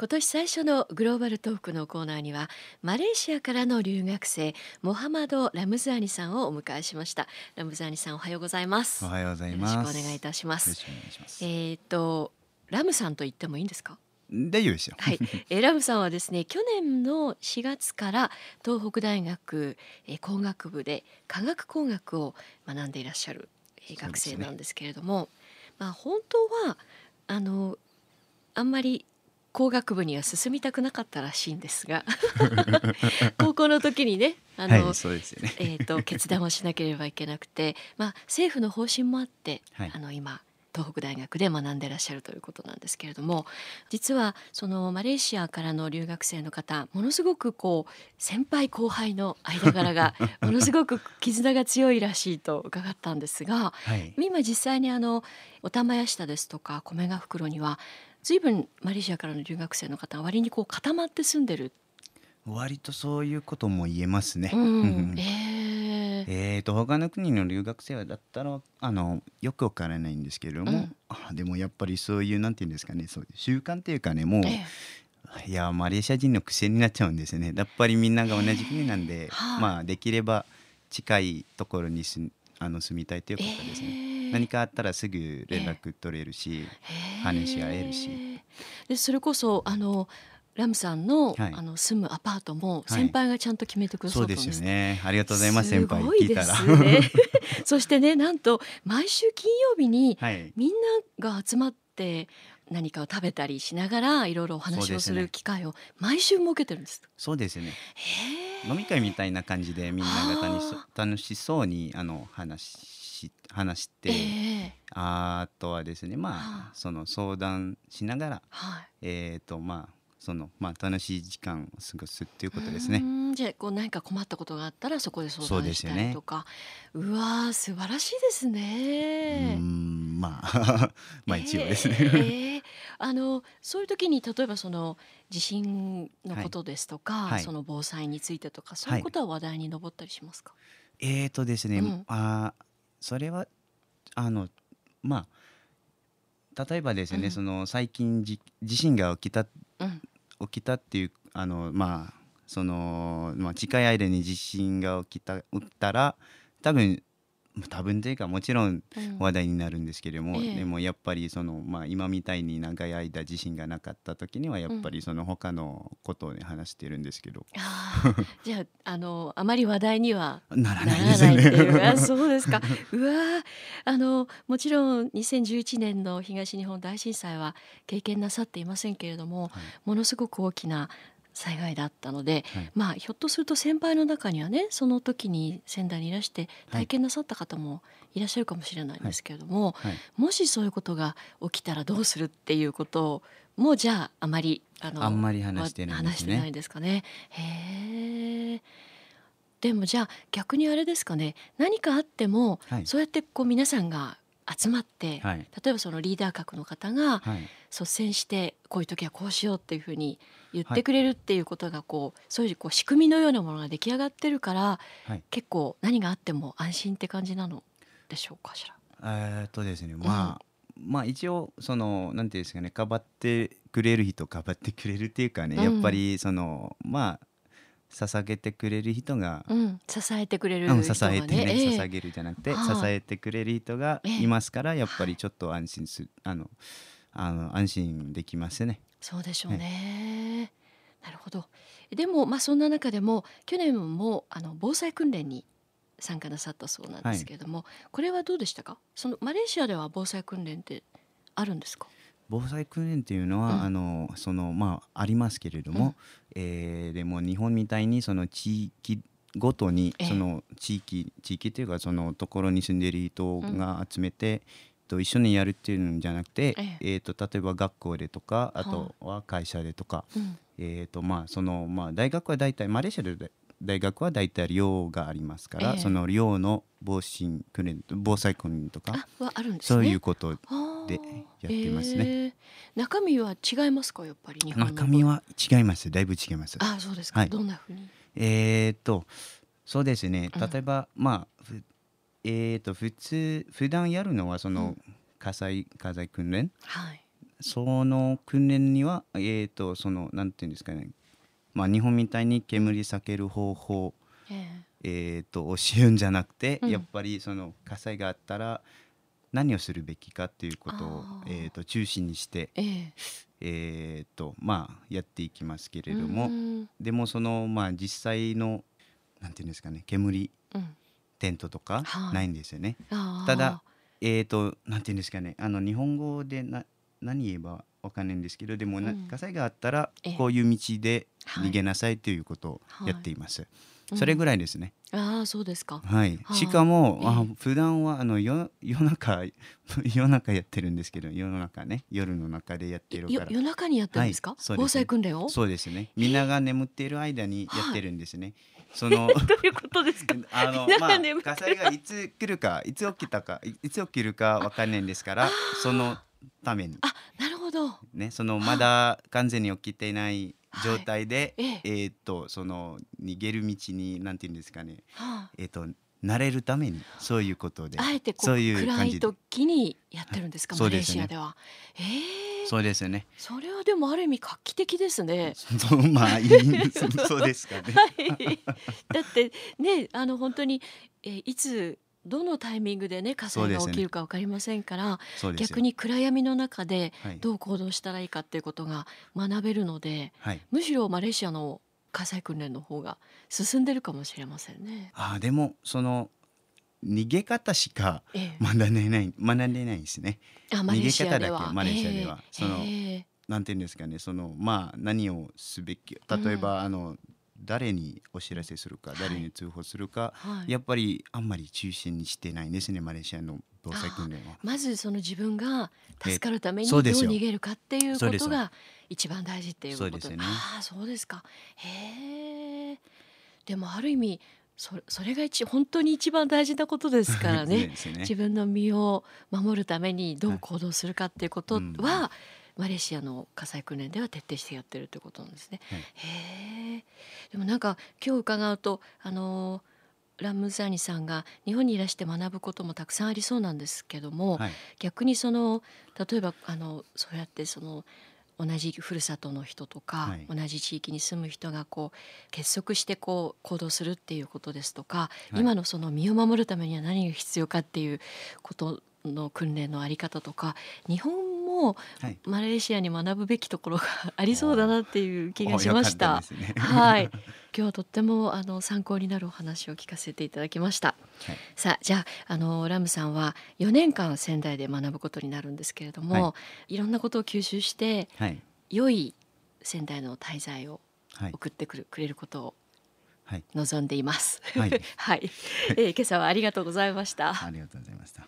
今年最初のグローバルトークのコーナーにはマレーシアからの留学生モハマド・ラムズアニさんをお迎えしました。ラムズアニさんおはようございます。おはようございます。よろしくお願いいたします。えっ、とラムさんと言ってもいいんですか？大丈夫ですよ。はい、えーラムさんはですね去年の4月から東北大学、えー工学部で科学工学を学んでいらっしゃる、えー学生なんですけれども、まあ本当はあのあんまり工学部には進みたくなかったらしいんですが 高校の時にねあの、はいそうですよね。えー、と決断をしなければいけなくて、まあ、政府の方針もあって、はい。あの今東北大学で学んでらっしゃるということなんですけれども実はそのマレーシアからの留学生の方ものすごくこう先輩後輩の間柄が ものすごく絆が強いらしいと伺ったんですがはい。今実際にあのお玉屋下ですとか米ヶ袋には随分マレーシアからの留学生の方は割にこう固まって住んでる、割とそういうことも言えますね、うん。うん。えー。えーと他の国の留学生だったらあのよくわからないんですけれども、うん。あでもやっぱりそういうなんていうんですかねそういう習慣っていうかねもう、えいやマレーシア人の癖になっちゃうんですね。やっぱりみんなが同じ国なんで、はいまあできれば近いところにすあの住みたいということですね、えー何かあったらすぐ連絡取れるし、話し合えるし。でそれこそあのラムさんの,、はい。あの住むアパートもはい。先輩がちゃんと決めてくださそうでったんですすよね。ありがとうございます先輩ごいですね。そしてねなんと毎週金曜日にはい。みんなが集まって何かを食べたりしながらいろいろお話をする機会を毎週設けてるんです。そうですね。飲み会みたいな感じでみんなが楽しそうにあの話し話して、ええ。あとはですねまはあ。その相談しながらはい。えっ、とまあそのまあ楽しい時間を過ごすっていうことですね。じゃあこう何か困ったことがあったらそこで相談したりとか。う,、わー素晴らしいですうね。ーんまあ まあ一応ですね。えーえーあのそういう時に例えばその地震のことですとか、はい。その防災についてとかそういうことは話題に上ったりしますか？えーとですね、うん。あーそれはあのまあ例えばですね、うん。その最近じ地震が起きたうん。起きたっていうあのまあその、まあ、近い間に地震が起きた起きたら多分多分というかもちろんうん。話題になるんですけれども、ええ。でもやっぱりその、まあ、今みたいに長い間地震がなかった時にはやっぱりその他のことを、ね、話してるんですけど。あー。じゃああのあまり話題にはならなないですらないっていう。ね。あ そうですか。うわー。あのもちろん2011年の東日本大震災は経験なさっていませんけれどもはい。ものすごく大きな災害だったので、はい。まあひょっとすると先輩の中にはねその時に仙台にいらして体験なさった方もいらっしゃるかもしれないんですけれども、はい。もしそういうことが起きたらどうするっていうことをもうじゃああまりあのあんまり話してないんですね。話してないんですかね。へえ。でもじゃあ逆にあれですかね。何かあっても、はい。そうやってこう皆さんが集まって、はい。例えばそのリーダー格の方がはい。率先してこういう時はこうしようっていうふうに言ってくれるっていうことがこう、そういうこう仕組みのようなものが出来上がってるからはい。結構何があっても安心って感じなのでしょうかしら？えーっとですねまあ、まあ一応そのなんていうんですかねかばってくれる人かばってくれるっていうかね、うん。やっぱりそのまあ捧げてくれる人が、うん、支えてくれるうん、人がね。支えてね、ええ捧げるじゃなくて、はい支えてくれる人がいますから、やっぱりちょっと安心するあのあの安心できますね。そうでしょうね。なるほど。でもまあそんな中でも去年もあの防災訓練に参加なさったそうなんですけれども、これはどうでしたか？そのマレーシアでは防災訓練ってあるんですか？防災訓練っていうのは、うん。あのそのまあありますけれども、えーでも日本みたいにその地域ごとにええ。その地域、地域っていうかそのところに住んでいる人が集めて、と一緒にやるっていうんじゃなくて、ええ。ー、と例えば学校でとかあとは会社でとか、うん、えーとまあそのまあ、大学は大体マレーシアで大学は大体寮がありますから、ええ。その寮の防震訓練防災訓練とかあはあるんですね。そういうことでやってますね。えー。中身は違いますか？やっぱり中身は違います。だいぶ違います。あそうですか、はい。どんなふうに？えー、とそうですね。うん。例えば、まあふえー、と普通普段やるのはそのうん。火災火災訓練？はい。その訓練にはえー、とそのなんていうんですかね。まあ日本みたいに煙避ける方法え。えー、と教えるんじゃなくて、うん。やっぱりその火災があったら何をするべきかっていうことをえー、と中心にして、ええ。えー、とまあやっていきますけえれども、うんでもそのまあ実際のなんていうんですかね煙うん。テントとかはい。ないんですよね。ただえー、となんていうんですかねあの日本語でな何言えばわかんないんですけどでもな、うん。火災があったらええ。こういう道ではい。逃げなさいということをやっています。うんそれぐらいですね。ああそうですか。はい。は、あ。しかも、ええ。あ普段はあの夜夜中 夜中やってるんですけど夜中ね。夜の中でやってるから。よ夜中にやってるんですか、はいそうですね。防災訓練を？そうですね。みんなが眠っている間にやってるんですね、その どういうことですか？あのまあ火災がいつ来るかいつ起きたかいいつ起きるかわかんないんですからそのために。あなるほど。ねそのまだ完全に起きていない状態で、はいええーっとその逃げる道になんていうんですかねはえーっと慣れるためにそういうことであ、あえてこうそういう暗い時にやってるんですか、マレーはいそうですねシアでは。ええそうですよね。それはでもある意味画期的ですね。そうまあいいそそうですかね。はい。だってねあの本当に、えーいつどのタイミングでね火災が起きるかわかりませんから、そうですよ。逆に暗闇の中ではい。どう行動したらいいかっていうことが学べるので、はい。むしろマレーシアの火災訓練の方が進んでるかもしれませんね。あーでもその逃げ方しかええ。学んでない学んでないですね。あマレーシアでは。逃げ方だけマレーシアでは。ええ。そのええ。なんていうんですかね。そのまあ何をすべき例えば、あの誰にお知らせするか、はい。誰に通報するか、はい、やっぱりあんまり中心にしてないんですねマレーシアの防災訓練は。まずその自分が助かるためにえどう逃げるかっていうことが一番大事っていうことですよね。ああそうですか。へえでもある意味そそれが一本当に一番大事なことですからね。ね。自分の身を守るためにどう行動するかっていうことは、うんマレーシアの火災訓練では徹底してやってるってことなんですね。はい。へえ。でもなんか今日伺うとあのラムザーニさんが日本にいらして学ぶこともたくさんありそうなんですけども、はい。逆にその例えばあのそうやってその同じふるさとの人とか、はい。同じ地域に住む人がこう結束してこう行動するっていうことですとか、はい。今のその身を守るためには何が必要かっていうことの訓練のあり方とか日本もはい。マレーシアに学ぶべきところがありそうだなっていう気がしましたたねはい、今日はとってもあの参考になるお話を聞かせていただきました。はいさあじゃああのラムさんは4年間仙台で学ぶことになるんですけれども、、はいろんなことを吸収してはい良い仙台の滞在をはい送ってくるくれることをはい望んでいます。はい はい、えー今朝はありがとうございました。ありがとうございます。